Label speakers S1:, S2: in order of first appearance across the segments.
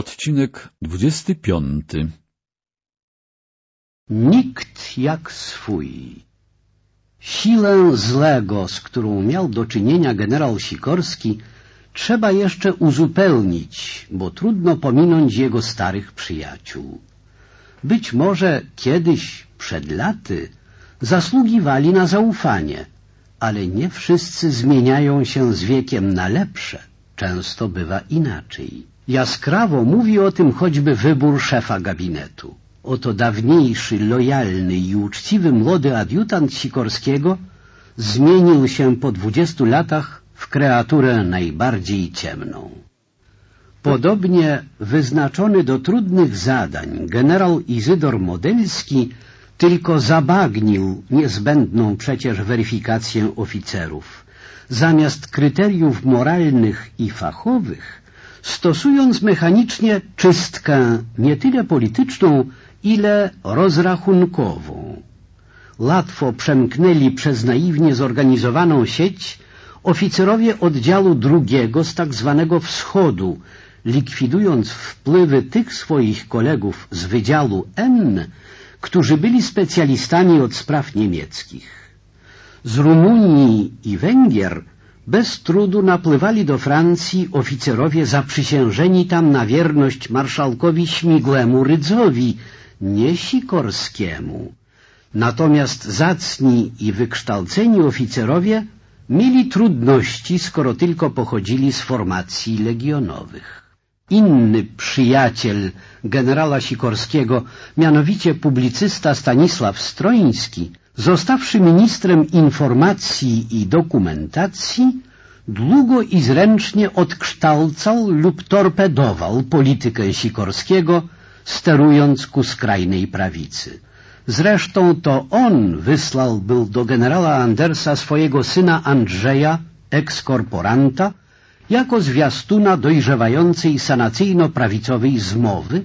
S1: Odcinek 25
S2: Nikt jak swój. Siłę złego, z którą miał do czynienia generał Sikorski, trzeba jeszcze uzupełnić, bo trudno pominąć jego starych przyjaciół. Być może kiedyś, przed laty, zasługiwali na zaufanie, ale nie wszyscy zmieniają się z wiekiem na lepsze. Często bywa inaczej. Jaskrawo mówi o tym choćby wybór szefa gabinetu. Oto dawniejszy, lojalny i uczciwy młody adiutant Sikorskiego zmienił się po dwudziestu latach w kreaturę najbardziej ciemną. Podobnie wyznaczony do trudnych zadań generał Izydor Modelski tylko zabagnił niezbędną przecież weryfikację oficerów. Zamiast kryteriów moralnych i fachowych stosując mechanicznie czystkę nie tyle polityczną, ile rozrachunkową. Łatwo przemknęli przez naiwnie zorganizowaną sieć oficerowie oddziału drugiego z tak zwanego wschodu, likwidując wpływy tych swoich kolegów z Wydziału N, którzy byli specjalistami od spraw niemieckich. Z Rumunii i Węgier bez trudu napływali do Francji oficerowie zaprzysiężeni tam na wierność marszałkowi Śmigłemu Rydzowi, nie Sikorskiemu. Natomiast zacni i wykształceni oficerowie mieli trudności, skoro tylko pochodzili z formacji legionowych. Inny przyjaciel generała Sikorskiego, mianowicie publicysta Stanisław Stroiński, Zostawszy ministrem informacji i dokumentacji, długo i zręcznie odkształcał lub torpedował politykę Sikorskiego, sterując ku skrajnej prawicy. Zresztą to on wysłał był do generała Andersa swojego syna Andrzeja, ekskorporanta, jako zwiastuna dojrzewającej sanacyjno-prawicowej zmowy,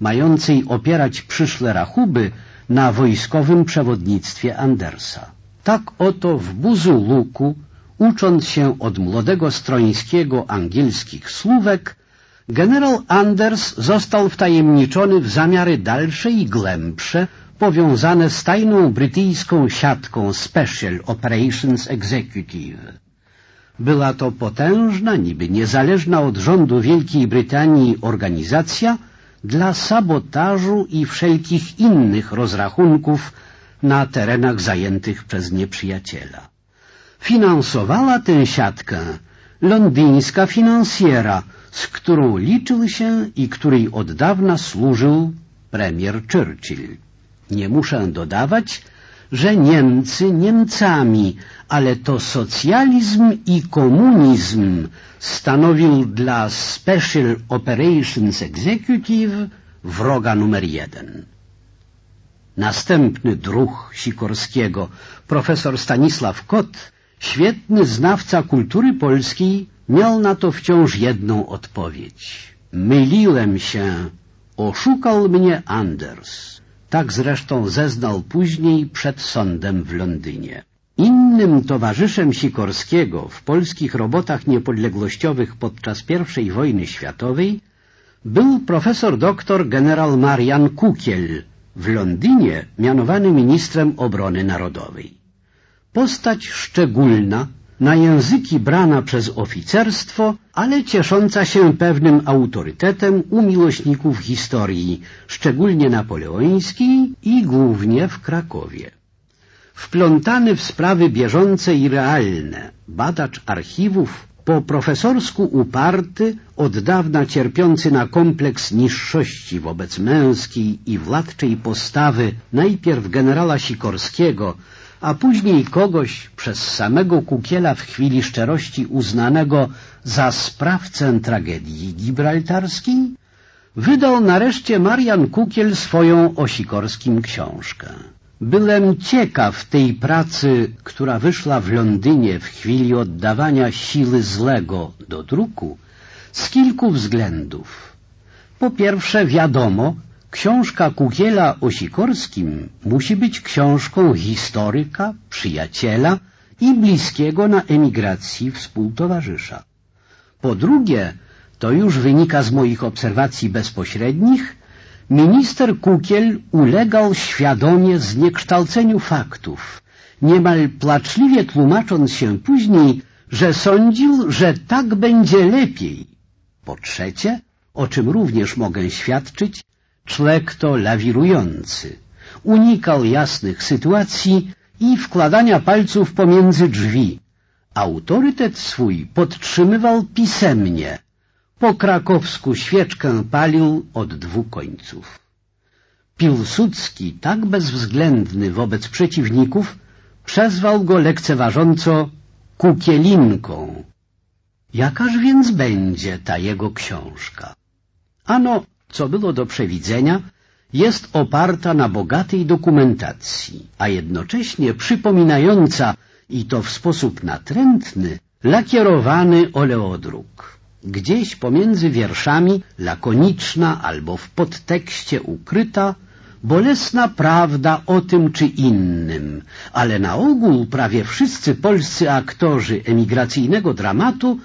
S2: mającej opierać przyszłe rachuby na wojskowym przewodnictwie Andersa. Tak oto w Buzuluku, ucząc się od młodego Strońskiego angielskich słówek, generał Anders został wtajemniczony w zamiary dalsze i głębsze, powiązane z tajną brytyjską siatką Special Operations Executive. Była to potężna, niby niezależna od rządu Wielkiej Brytanii organizacja, dla sabotażu i wszelkich innych rozrachunków na terenach zajętych przez nieprzyjaciela. Finansowała tę siatkę londyńska finansjera, z którą liczył się i której od dawna służył premier Churchill. Nie muszę dodawać, że Niemcy Niemcami, ale to socjalizm i komunizm stanowił dla Special Operations Executive wroga numer jeden. Następny druh Sikorskiego, profesor Stanisław Kot, świetny znawca kultury polskiej, miał na to wciąż jedną odpowiedź. Myliłem się, oszukał mnie Anders. Tak zresztą zeznał później przed sądem w Londynie. Innym towarzyszem Sikorskiego w polskich robotach niepodległościowych podczas I wojny światowej był profesor doktor generał Marian Kukiel, w Londynie mianowany ministrem obrony narodowej. Postać szczególna, na języki brana przez oficerstwo, ale ciesząca się pewnym autorytetem u miłośników historii, szczególnie napoleońskiej i głównie w Krakowie. Wplątany w sprawy bieżące i realne, badacz archiwów, po profesorsku uparty, od dawna cierpiący na kompleks niższości wobec męskiej i władczej postawy najpierw generała Sikorskiego, a później kogoś przez samego Kukiela w chwili szczerości uznanego za sprawcę tragedii gibraltarskiej, wydał nareszcie Marian Kukiel swoją o Sikorskim książkę. Byłem ciekaw tej pracy, która wyszła w Londynie w chwili oddawania siły złego do druku, z kilku względów. Po pierwsze wiadomo, książka Kukiela o Sikorskim musi być książką historyka, przyjaciela i bliskiego na emigracji współtowarzysza. Po drugie, to już wynika z moich obserwacji bezpośrednich, minister Kukiel ulegał świadomie zniekształceniu faktów, niemal placzliwie tłumacząc się później, że sądził, że tak będzie lepiej. Po trzecie, o czym również mogę świadczyć, człowiek to lawirujący. Unikał jasnych sytuacji i wkładania palców pomiędzy drzwi. Autorytet swój podtrzymywał pisemnie. Po krakowsku świeczkę palił od dwóch końców. Pilsudski, tak bezwzględny wobec przeciwników, przezwał go lekceważąco kukielinką. Jakaż więc będzie ta jego książka? Ano, co było do przewidzenia, jest oparta na bogatej dokumentacji, a jednocześnie przypominająca, i to w sposób natrętny, lakierowany oleodruk. Gdzieś pomiędzy wierszami lakoniczna albo w podtekście ukryta bolesna prawda o tym czy innym, ale na ogół prawie wszyscy polscy aktorzy emigracyjnego dramatu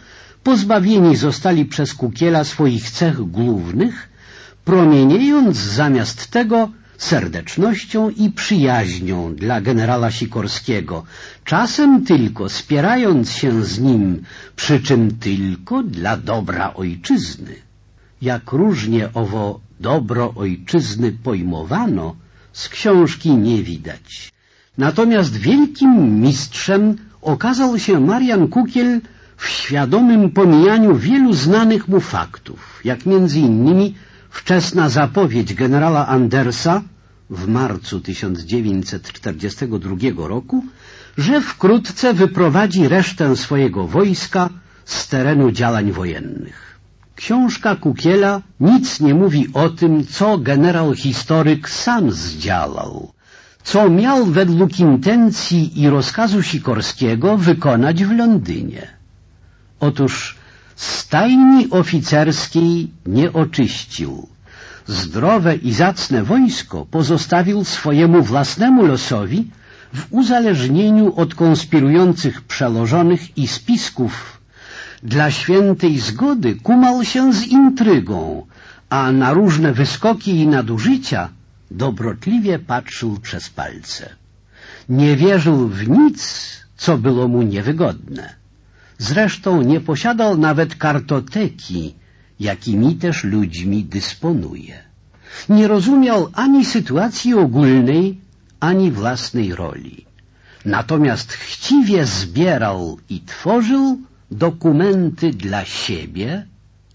S2: pozbawieni zostali przez Kukiela swoich cech głównych, promieniejąc zamiast tego serdecznością i przyjaźnią dla generała Sikorskiego, czasem tylko spierając się z nim, przy czym tylko dla dobra ojczyzny. Jak różnie owo dobro ojczyzny pojmowano, z książki nie widać. Natomiast wielkim mistrzem okazał się Marian Kukiel w świadomym pomijaniu wielu znanych mu faktów, jak między innymi wczesna zapowiedź generała Andersa w marcu 1942 roku, że wkrótce wyprowadzi resztę swojego wojska z terenu działań wojennych. Książka Kukiela nic nie mówi o tym, co generał historyk sam zdziałał, co miał według intencji i rozkazu Sikorskiego wykonać w Londynie. Otóż stajni oficerskiej nie oczyścił. Zdrowe i zacne wojsko pozostawił swojemu własnemu losowi w uzależnieniu od konspirujących przełożonych i spisków. Dla świętej zgody kumał się z intrygą, a na różne wyskoki i nadużycia dobrotliwie patrzył przez palce. Nie wierzył w nic, co było mu niewygodne. Zresztą nie posiadał nawet kartoteki, jakimi też ludźmi dysponuje. Nie rozumiał ani sytuacji ogólnej, ani własnej roli. Natomiast chciwie zbierał i tworzył dokumenty dla siebie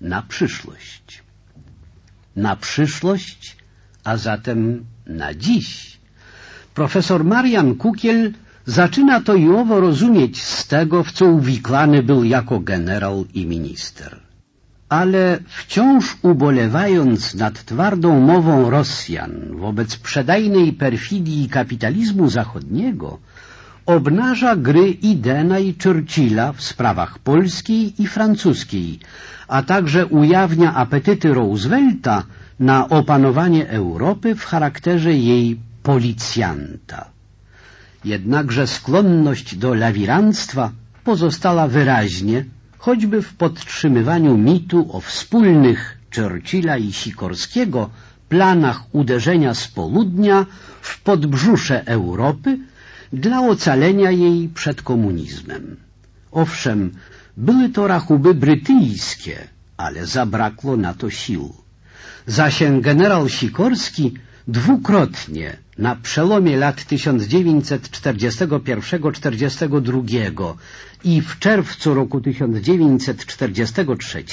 S2: na przyszłość. Na przyszłość, a zatem na dziś. Profesor Marian Kukiel Zaczyna to i owo rozumieć z tego, w co uwiklany był jako generał i minister. Ale wciąż ubolewając nad twardą mową Rosjan wobec przedajnej perfidii kapitalizmu zachodniego, obnaża gry Idena i Churchilla w sprawach polskiej i francuskiej, a także ujawnia apetyty Roosevelta na opanowanie Europy w charakterze jej policjanta. Jednakże skłonność do lawiranstwa pozostała wyraźnie, choćby w podtrzymywaniu mitu o wspólnych Churchilla i Sikorskiego planach uderzenia z południa w podbrzusze Europy dla ocalenia jej przed komunizmem. Owszem, były to rachuby brytyjskie, ale zabrakło na to sił. Zaś generał Sikorski dwukrotnie na przełomie lat 1941-42 i w czerwcu roku 1943,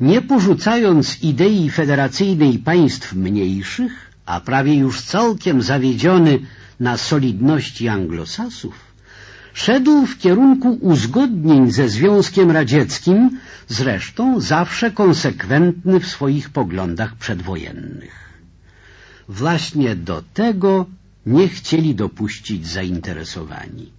S2: nie porzucając idei federacyjnej państw mniejszych, a prawie już całkiem zawiedziony na solidności anglosasów, szedł w kierunku uzgodnień ze Związkiem Radzieckim, zresztą zawsze konsekwentny w swoich poglądach przedwojennych. Właśnie do tego nie chcieli dopuścić zainteresowani.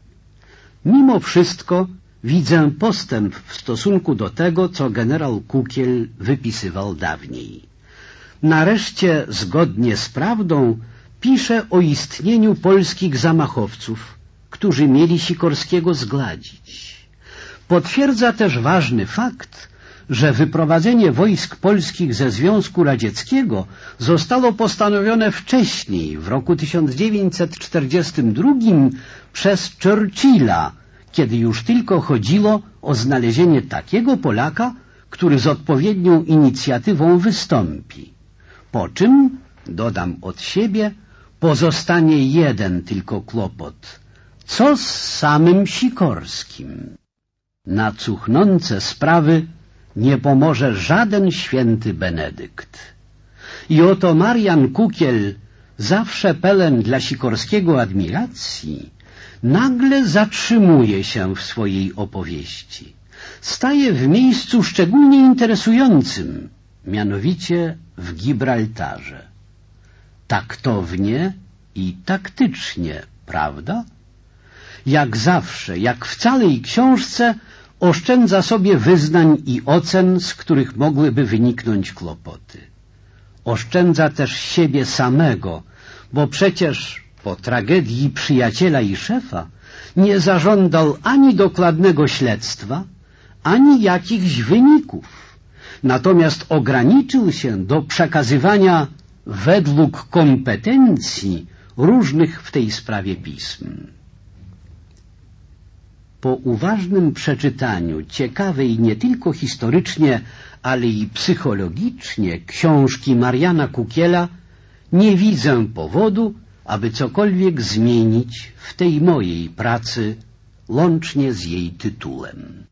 S2: Mimo wszystko widzę postęp w stosunku do tego, co generał Kukiel wypisywał dawniej. Nareszcie, zgodnie z prawdą, pisze o istnieniu polskich zamachowców, którzy mieli Sikorskiego zgładzić. Potwierdza też ważny fakt, że wyprowadzenie wojsk polskich ze Związku Radzieckiego zostało postanowione wcześniej, w roku 1942 przez Churchilla, kiedy już tylko chodziło o znalezienie takiego Polaka, który z odpowiednią inicjatywą wystąpi. Po czym, dodam od siebie, pozostanie jeden tylko kłopot. Co z samym Sikorskim? Na cuchnące sprawy nie pomoże żaden święty Benedykt. I oto Marian Kukiel, zawsze pełen dla Sikorskiego admiracji, nagle zatrzymuje się w swojej opowieści. Staje w miejscu szczególnie interesującym, mianowicie w Gibraltarze. Taktownie i taktycznie, prawda? Jak zawsze, jak w całej książce, oszczędza sobie wyznań i ocen, z których mogłyby wyniknąć kłopoty. Oszczędza też siebie samego, bo przecież po tragedii przyjaciela i szefa nie zażądał ani dokładnego śledztwa, ani jakichś wyników. Natomiast ograniczył się do przekazywania według kompetencji różnych w tej sprawie pism. Po uważnym przeczytaniu ciekawej nie tylko historycznie, ale i psychologicznie książki Mariana Kukiela nie widzę powodu, aby cokolwiek zmienić w tej mojej pracy, łącznie z jej tytułem.